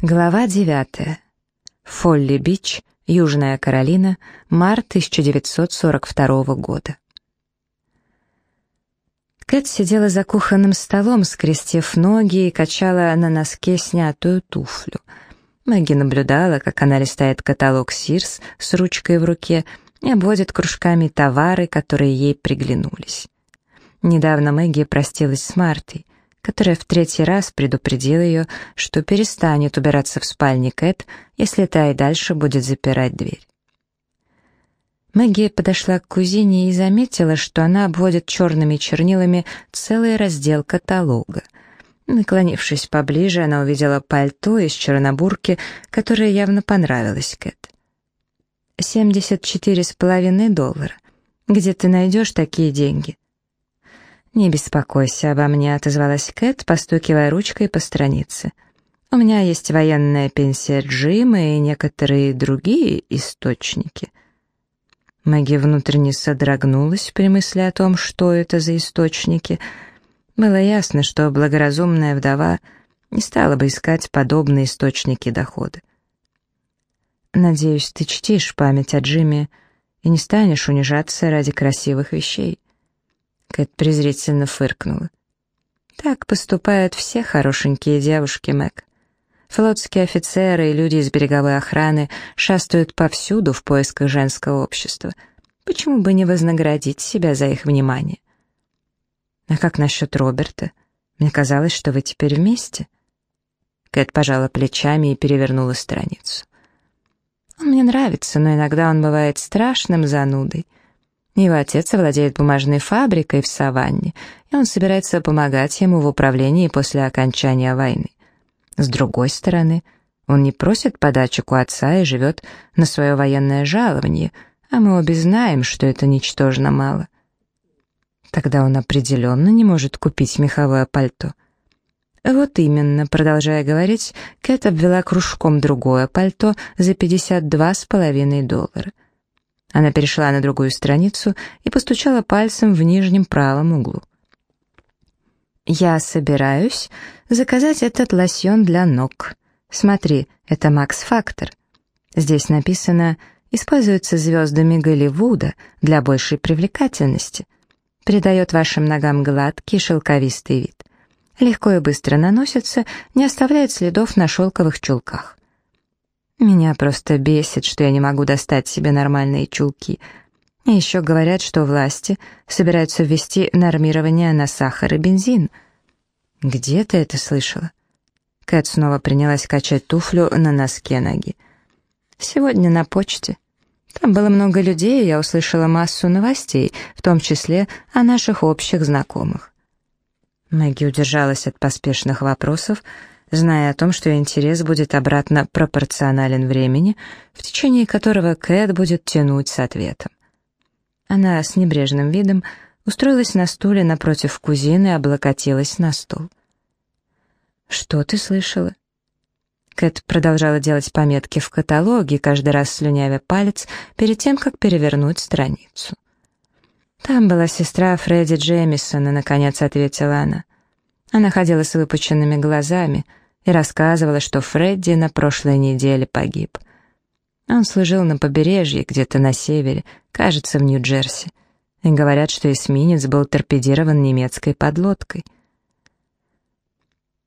Глава 9. Фолли-Бич, Южная Каролина, март 1942 года. Кэт сидела за кухонным столом, скрестив ноги и качала на носке снятую туфлю. Мэгги наблюдала, как она листает каталог Сирс с ручкой в руке и обводит кружками товары, которые ей приглянулись. Недавно Мэгги простилась с Мартой — которая в третий раз предупредила ее, что перестанет убираться в спальне Кэт, если та и дальше будет запирать дверь. Мэгги подошла к кузине и заметила, что она обводит черными чернилами целый раздел каталога. Наклонившись поближе, она увидела пальто из чернобурки, которое явно понравилось Кэт. «Семьдесят четыре с половиной доллара. Где ты найдешь такие деньги?» «Не беспокойся обо мне», — отозвалась Кэт, постукивая ручкой по странице. «У меня есть военная пенсия Джима и некоторые другие источники». Мэгги внутренне содрогнулась при мысли о том, что это за источники. Было ясно, что благоразумная вдова не стала бы искать подобные источники дохода. «Надеюсь, ты чтишь память о Джиме и не станешь унижаться ради красивых вещей». Кэт презрительно фыркнула. «Так поступают все хорошенькие девушки, Мэг. Флотские офицеры и люди из береговой охраны шастают повсюду в поисках женского общества. Почему бы не вознаградить себя за их внимание?» «А как насчет Роберта? Мне казалось, что вы теперь вместе». Кэт пожала плечами и перевернула страницу. «Он мне нравится, но иногда он бывает страшным занудой. Его отец владеет бумажной фабрикой в Саванне, и он собирается помогать ему в управлении после окончания войны. С другой стороны, он не просит подачек у отца и живет на свое военное жалование, а мы обе знаем, что это ничтожно мало. Тогда он определенно не может купить меховое пальто. Вот именно, продолжая говорить, Кэт обвела кружком другое пальто за 52,5 доллара. Она перешла на другую страницу и постучала пальцем в нижнем правом углу. «Я собираюсь заказать этот лосьон для ног. Смотри, это Макс Фактор. Здесь написано «Используется звездами Голливуда для большей привлекательности». Придает вашим ногам гладкий шелковистый вид. Легко и быстро наносится, не оставляет следов на шелковых чулках. Меня просто бесит, что я не могу достать себе нормальные чулки. И еще говорят, что власти собираются ввести нормирование на сахар и бензин. Где ты это слышала? Кэт снова принялась качать туфлю на носке ноги. Сегодня на почте. Там было много людей, и я услышала массу новостей, в том числе о наших общих знакомых. Мэгги удержалась от поспешных вопросов, зная о том, что интерес будет обратно пропорционален времени, в течение которого Кэт будет тянуть с ответом. Она с небрежным видом устроилась на стуле напротив кузины и облокотилась на стол. «Что ты слышала?» Кэт продолжала делать пометки в каталоге, каждый раз слюнявя палец, перед тем, как перевернуть страницу. «Там была сестра Фредди Джемисона», — наконец ответила она. Она ходила с выпученными глазами и рассказывала, что Фредди на прошлой неделе погиб. Он служил на побережье, где-то на севере, кажется, в Нью-Джерси. И говорят, что эсминец был торпедирован немецкой подлодкой.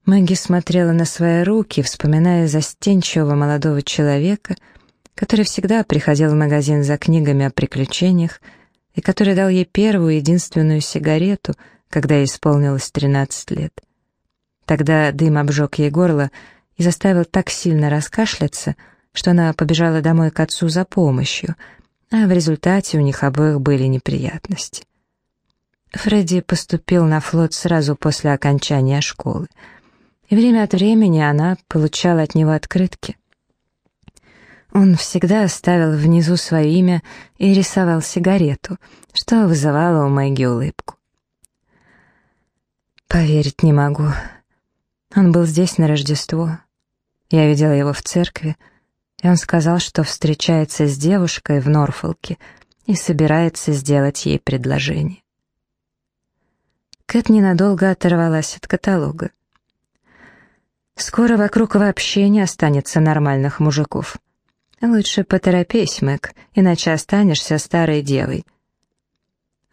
Мэгги смотрела на свои руки, вспоминая застенчивого молодого человека, который всегда приходил в магазин за книгами о приключениях и который дал ей первую единственную сигарету — когда ей исполнилось 13 лет. Тогда дым обжег ей горло и заставил так сильно раскашляться, что она побежала домой к отцу за помощью, а в результате у них обоих были неприятности. Фредди поступил на флот сразу после окончания школы, и время от времени она получала от него открытки. Он всегда оставил внизу свое имя и рисовал сигарету, что вызывало у Мэгги улыбку. Поверить не могу. Он был здесь на Рождество. Я видела его в церкви, и он сказал, что встречается с девушкой в Норфолке и собирается сделать ей предложение. Кэт ненадолго оторвалась от каталога. Скоро вокруг вообще не останется нормальных мужиков. Лучше поторопись, Мэг, иначе останешься старой девой.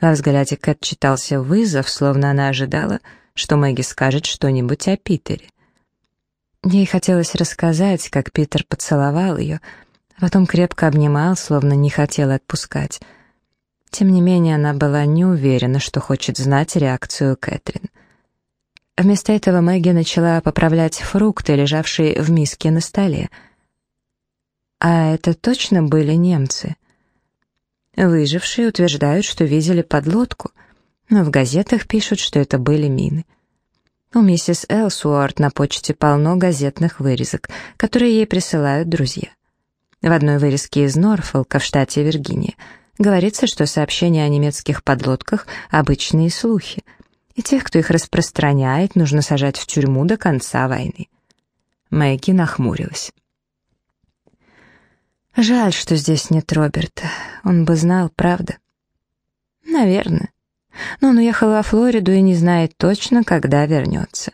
Во взгляде Кэт читался вызов, словно она ожидала, что Мэгги скажет что-нибудь о Питере. Ей хотелось рассказать, как Питер поцеловал ее, а потом крепко обнимал, словно не хотел отпускать. Тем не менее, она была не уверена, что хочет знать реакцию Кэтрин. Вместо этого Мэгги начала поправлять фрукты, лежавшие в миске на столе. А это точно были немцы? Выжившие утверждают, что видели подлодку, но в газетах пишут, что это были мины. У миссис Элсуорт на почте полно газетных вырезок, которые ей присылают друзья. В одной вырезке из Норфолка в штате Виргиния говорится, что сообщения о немецких подлодках — обычные слухи, и тех, кто их распространяет, нужно сажать в тюрьму до конца войны. Мэгги нахмурилась. Жаль, что здесь нет Роберта. Он бы знал, правда? Наверное. Но он уехал во Флориду и не знает точно, когда вернется.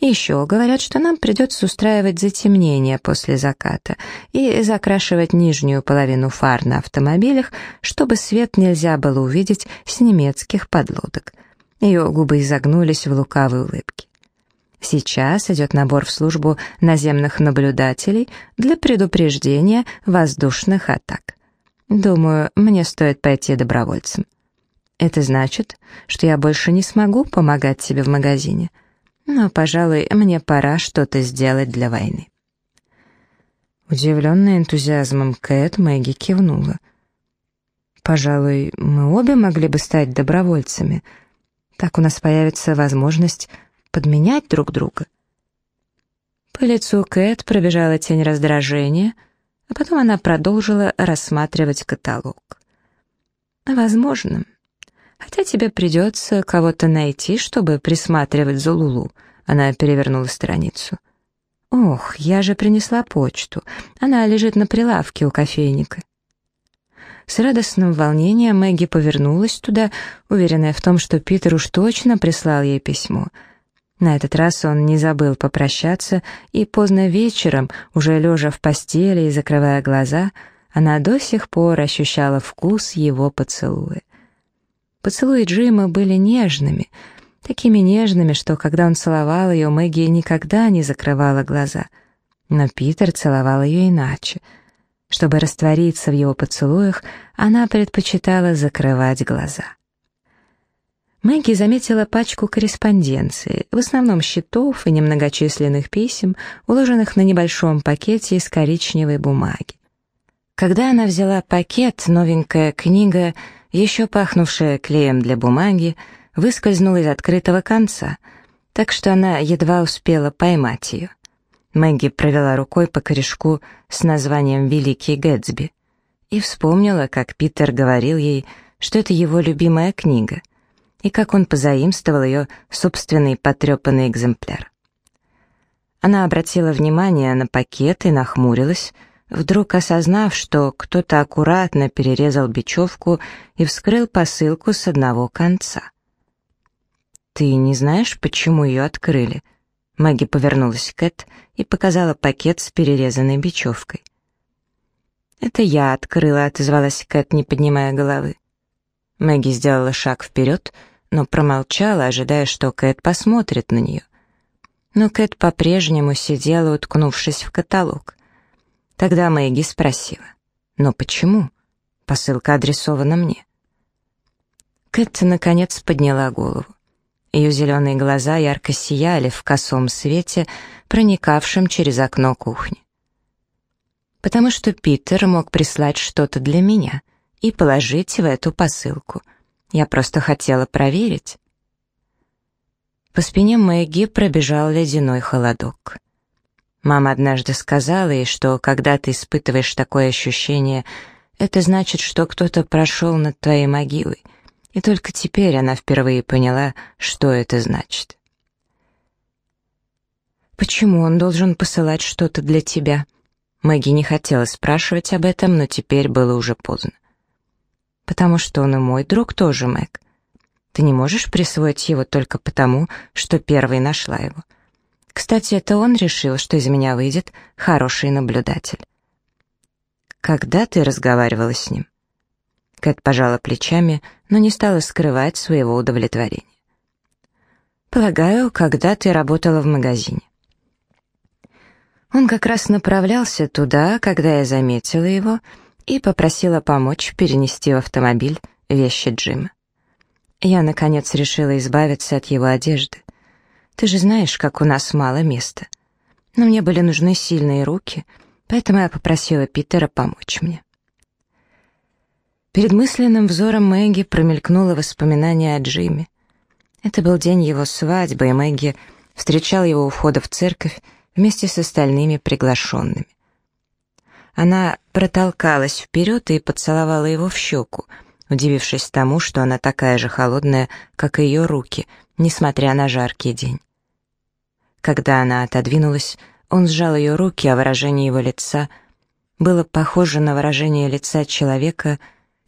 еще говорят, что нам придется устраивать затемнение после заката и закрашивать нижнюю половину фар на автомобилях, чтобы свет нельзя было увидеть с немецких подлодок. Ее губы изогнулись в лукавой улыбке. Сейчас идет набор в службу наземных наблюдателей для предупреждения воздушных атак. Думаю, мне стоит пойти добровольцем. Это значит, что я больше не смогу помогать тебе в магазине. Но, пожалуй, мне пора что-то сделать для войны. Удивленная энтузиазмом Кэт, Мэгги кивнула. «Пожалуй, мы обе могли бы стать добровольцами. Так у нас появится возможность подменять друг друга». По лицу Кэт пробежала тень раздражения, а потом она продолжила рассматривать каталог. «Возможно, Хотя тебе придется кого-то найти, чтобы присматривать за Лулу. Она перевернула страницу. Ох, я же принесла почту. Она лежит на прилавке у кофейника. С радостным волнением Мэгги повернулась туда, уверенная в том, что Питер уж точно прислал ей письмо. На этот раз он не забыл попрощаться, и поздно вечером, уже лежа в постели и закрывая глаза, она до сих пор ощущала вкус его поцелуя. Поцелуи Джима были нежными, такими нежными, что когда он целовал ее, Мэгги никогда не закрывала глаза. Но Питер целовал ее иначе. Чтобы раствориться в его поцелуях, она предпочитала закрывать глаза. Мэгги заметила пачку корреспонденции, в основном счетов и немногочисленных писем, уложенных на небольшом пакете из коричневой бумаги. Когда она взяла пакет, новенькая книга еще пахнувшая клеем для бумаги, выскользнула из открытого конца, так что она едва успела поймать ее. Мэгги провела рукой по корешку с названием «Великий Гэтсби» и вспомнила, как Питер говорил ей, что это его любимая книга, и как он позаимствовал ее собственный потрепанный экземпляр. Она обратила внимание на пакет и нахмурилась, вдруг осознав, что кто-то аккуратно перерезал бечевку и вскрыл посылку с одного конца. «Ты не знаешь, почему ее открыли?» Мэгги повернулась к Кэт и показала пакет с перерезанной бечевкой. «Это я открыла», — отозвалась Кэт, не поднимая головы. Мэгги сделала шаг вперед, но промолчала, ожидая, что Кэт посмотрит на нее. Но Кэт по-прежнему сидела, уткнувшись в каталог. Тогда Мэгги спросила, «Но почему? Посылка адресована мне». Кэт наконец подняла голову. Ее зеленые глаза ярко сияли в косом свете, проникавшем через окно кухни. «Потому что Питер мог прислать что-то для меня и положить в эту посылку. Я просто хотела проверить». По спине Мэгги пробежал ледяной холодок. Мама однажды сказала ей, что когда ты испытываешь такое ощущение, это значит, что кто-то прошел над твоей могилой. И только теперь она впервые поняла, что это значит. «Почему он должен посылать что-то для тебя?» Мэгги не хотела спрашивать об этом, но теперь было уже поздно. «Потому что он и мой друг тоже, Мэг. Ты не можешь присвоить его только потому, что первой нашла его. Кстати, это он решил, что из меня выйдет хороший наблюдатель. Когда ты разговаривала с ним? Кэт пожала плечами, но не стала скрывать своего удовлетворения. Полагаю, когда ты работала в магазине. Он как раз направлялся туда, когда я заметила его и попросила помочь перенести в автомобиль вещи Джима. Я, наконец, решила избавиться от его одежды. Ты же знаешь, как у нас мало места. Но мне были нужны сильные руки, поэтому я попросила Питера помочь мне. Перед мысленным взором Мэгги промелькнуло воспоминание о Джиме. Это был день его свадьбы, и Мэгги встречал его у входа в церковь вместе с остальными приглашенными. Она протолкалась вперед и поцеловала его в щеку, удивившись тому, что она такая же холодная, как и ее руки, несмотря на жаркий день. Когда она отодвинулась, он сжал ее руки, а выражение его лица было похоже на выражение лица человека,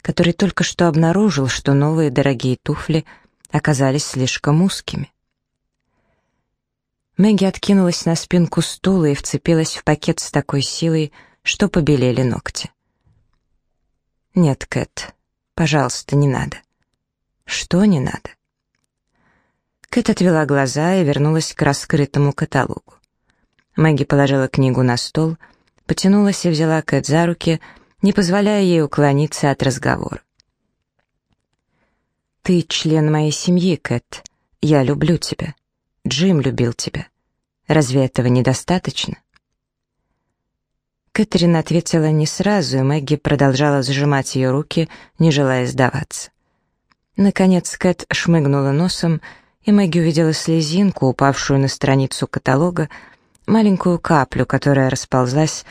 который только что обнаружил, что новые дорогие туфли оказались слишком узкими. Мэгги откинулась на спинку стула и вцепилась в пакет с такой силой, что побелели ногти. «Нет, Кэт, пожалуйста, не надо». «Что не надо?» Кэт отвела глаза и вернулась к раскрытому каталогу. Мэгги положила книгу на стол, потянулась и взяла Кэт за руки, не позволяя ей уклониться от разговора. «Ты член моей семьи, Кэт. Я люблю тебя. Джим любил тебя. Разве этого недостаточно?» Кэтрин ответила не сразу, и Мэгги продолжала сжимать ее руки, не желая сдаваться. Наконец Кэт шмыгнула носом, и Мэгги увидела слезинку, упавшую на страницу каталога, маленькую каплю, которая расползлась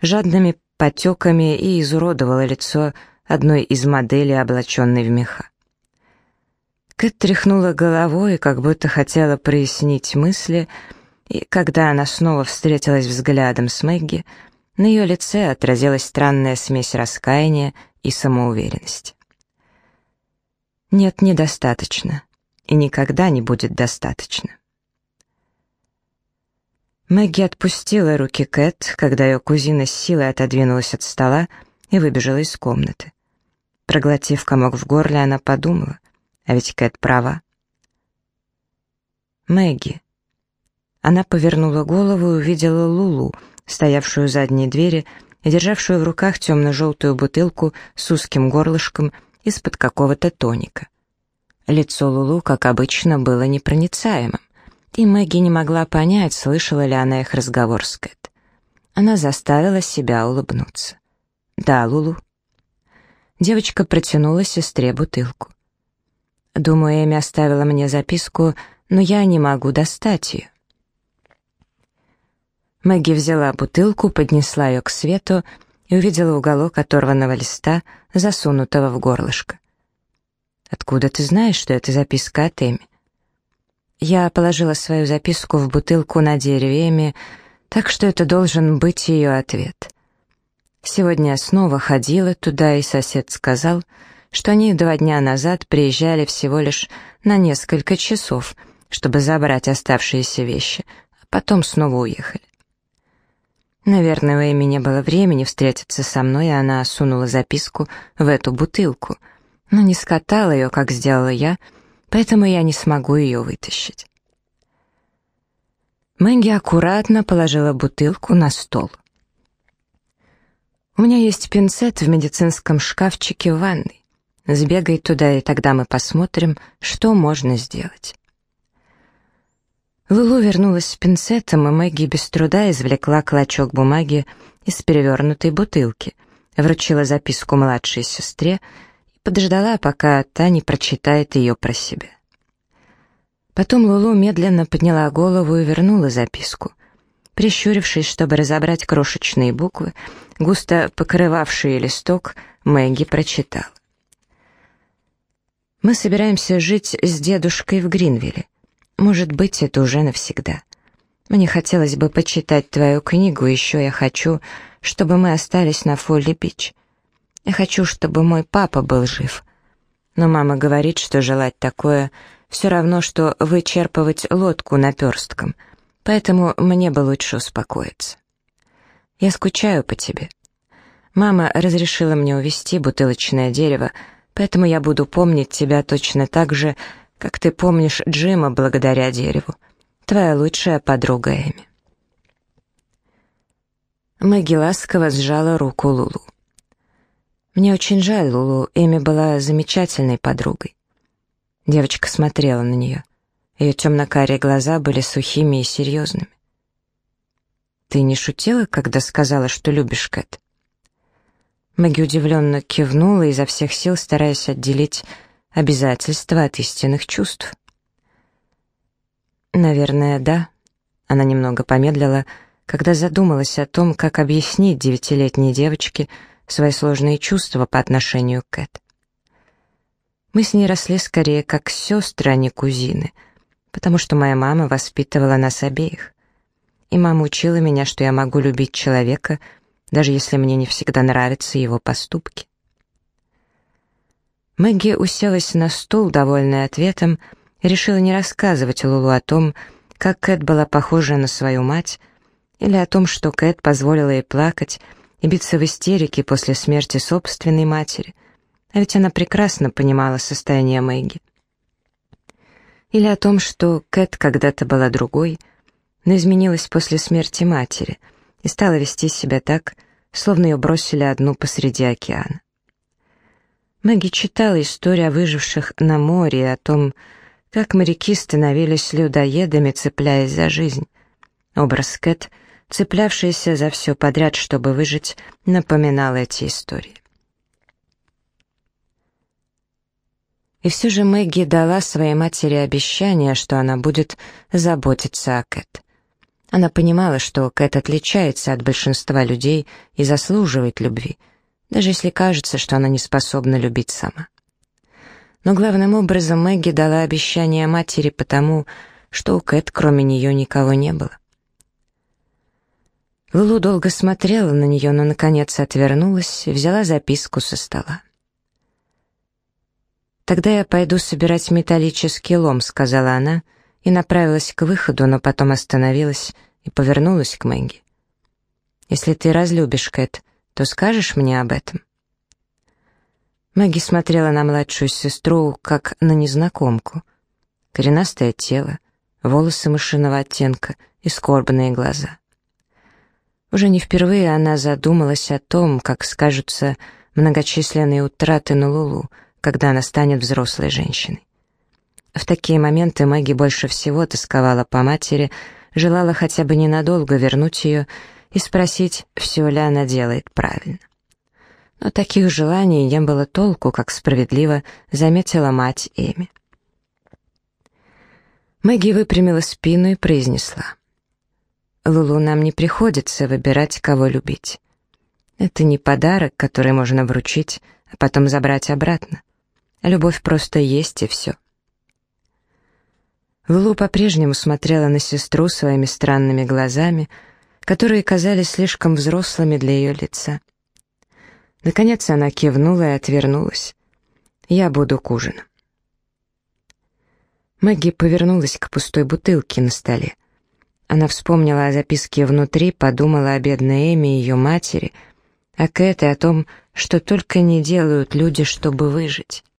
жадными потеками и изуродовала лицо одной из моделей, облаченной в меха. Кэт тряхнула головой, как будто хотела прояснить мысли, и когда она снова встретилась взглядом с Мэгги, на ее лице отразилась странная смесь раскаяния и самоуверенности. «Нет, недостаточно, и никогда не будет достаточно». Мэгги отпустила руки Кэт, когда ее кузина с силой отодвинулась от стола и выбежала из комнаты. Проглотив комок в горле, она подумала, а ведь Кэт права. Мэгги. Она повернула голову и увидела Лулу, стоявшую у задней двери и державшую в руках темно-желтую бутылку с узким горлышком из-под какого-то тоника. Лицо Лулу, как обычно, было непроницаемым и Мэгги не могла понять, слышала ли она их разговор с Кэт. Она заставила себя улыбнуться. «Да, Лулу». Девочка протянула сестре бутылку. «Думаю, Эми оставила мне записку, но я не могу достать ее». Мэгги взяла бутылку, поднесла ее к свету и увидела уголок оторванного листа, засунутого в горлышко. «Откуда ты знаешь, что это записка от Эми?» Я положила свою записку в бутылку на дереве Эми, так что это должен быть ее ответ. Сегодня я снова ходила туда, и сосед сказал, что они два дня назад приезжали всего лишь на несколько часов, чтобы забрать оставшиеся вещи, а потом снова уехали. Наверное, у Эми не было времени встретиться со мной, и она сунула записку в эту бутылку, но не скатала ее, как сделала я, — поэтому я не смогу ее вытащить. Мэгги аккуратно положила бутылку на стол. «У меня есть пинцет в медицинском шкафчике в ванной. Сбегай туда, и тогда мы посмотрим, что можно сделать». Лулу вернулась с пинцетом, и Мэгги без труда извлекла клочок бумаги из перевернутой бутылки, вручила записку младшей сестре подождала, пока та не прочитает ее про себя. Потом Лулу медленно подняла голову и вернула записку. Прищурившись, чтобы разобрать крошечные буквы, густо покрывавшие листок, Мэгги прочитала. «Мы собираемся жить с дедушкой в Гринвилле. Может быть, это уже навсегда. Мне хотелось бы почитать твою книгу, еще я хочу, чтобы мы остались на Фолли-Бич. Я хочу, чтобы мой папа был жив. Но мама говорит, что желать такое все равно, что вычерпывать лодку наперстком, Поэтому мне бы лучше успокоиться. Я скучаю по тебе. Мама разрешила мне увезти бутылочное дерево, поэтому я буду помнить тебя точно так же, как ты помнишь Джима благодаря дереву. Твоя лучшая подруга Эми. Мэгги ласково сжала руку Лулу. Мне очень жаль Лулу, Эми была замечательной подругой. Девочка смотрела на нее. Ее темно-карие глаза были сухими и серьезными. «Ты не шутила, когда сказала, что любишь Кэт?» Мэгги удивленно кивнула, изо всех сил стараясь отделить обязательства от истинных чувств. «Наверное, да». Она немного помедлила, когда задумалась о том, как объяснить девятилетней девочке свои сложные чувства по отношению к Кэт. Мы с ней росли скорее как сестры, а не кузины, потому что моя мама воспитывала нас обеих. И мама учила меня, что я могу любить человека, даже если мне не всегда нравятся его поступки. Мэгги уселась на стул, довольная ответом, и решила не рассказывать Лулу о том, как Кэт была похожа на свою мать, или о том, что Кэт позволила ей плакать и биться в истерике после смерти собственной матери, а ведь она прекрасно понимала состояние Мэгги. Или о том, что Кэт когда-то была другой, но изменилась после смерти матери и стала вести себя так, словно ее бросили одну посреди океана. Мэгги читала историю о выживших на море и о том, как моряки становились людоедами, цепляясь за жизнь. Образ Кэт, цеплявшийся за все подряд, чтобы выжить, напоминал эти истории. И все же Мэгги дала своей матери обещание, что она будет заботиться о Кэт. Она понимала, что Кэт отличается от большинства людей и заслуживает любви, даже если кажется, что она не способна любить сама. Но главным образом Мэгги дала обещание матери потому, что у Кэт кроме нее никого не было. Лулу долго смотрела на нее, но наконец отвернулась и взяла записку со стола. «Тогда я пойду собирать металлический лом», — сказала она, и направилась к выходу, но потом остановилась и повернулась к Мэгги. «Если ты разлюбишь Кэт, то скажешь мне об этом?» Мэгги смотрела на младшую сестру, как на незнакомку. Коренастое тело, волосы мышиного оттенка и скорбные глаза. Уже не впервые она задумалась о том, как скажутся многочисленные утраты на Лулу, когда она станет взрослой женщиной. В такие моменты Мэгги больше всего тосковала по матери, желала хотя бы ненадолго вернуть ее и спросить, все ли она делает правильно. Но таких желаний не было толку, как справедливо заметила мать Эми. Мэгги выпрямила спину и произнесла. «Лулу, нам не приходится выбирать, кого любить. Это не подарок, который можно вручить, а потом забрать обратно. Любовь просто есть и все. Лулу по-прежнему смотрела на сестру своими странными глазами, которые казались слишком взрослыми для ее лица. Наконец она кивнула и отвернулась. «Я буду к ужину». Мэгги повернулась к пустой бутылке на столе. Она вспомнила о записке внутри, подумала о бедной Эми и ее матери, о Кэт и о том, что только не делают люди, чтобы выжить.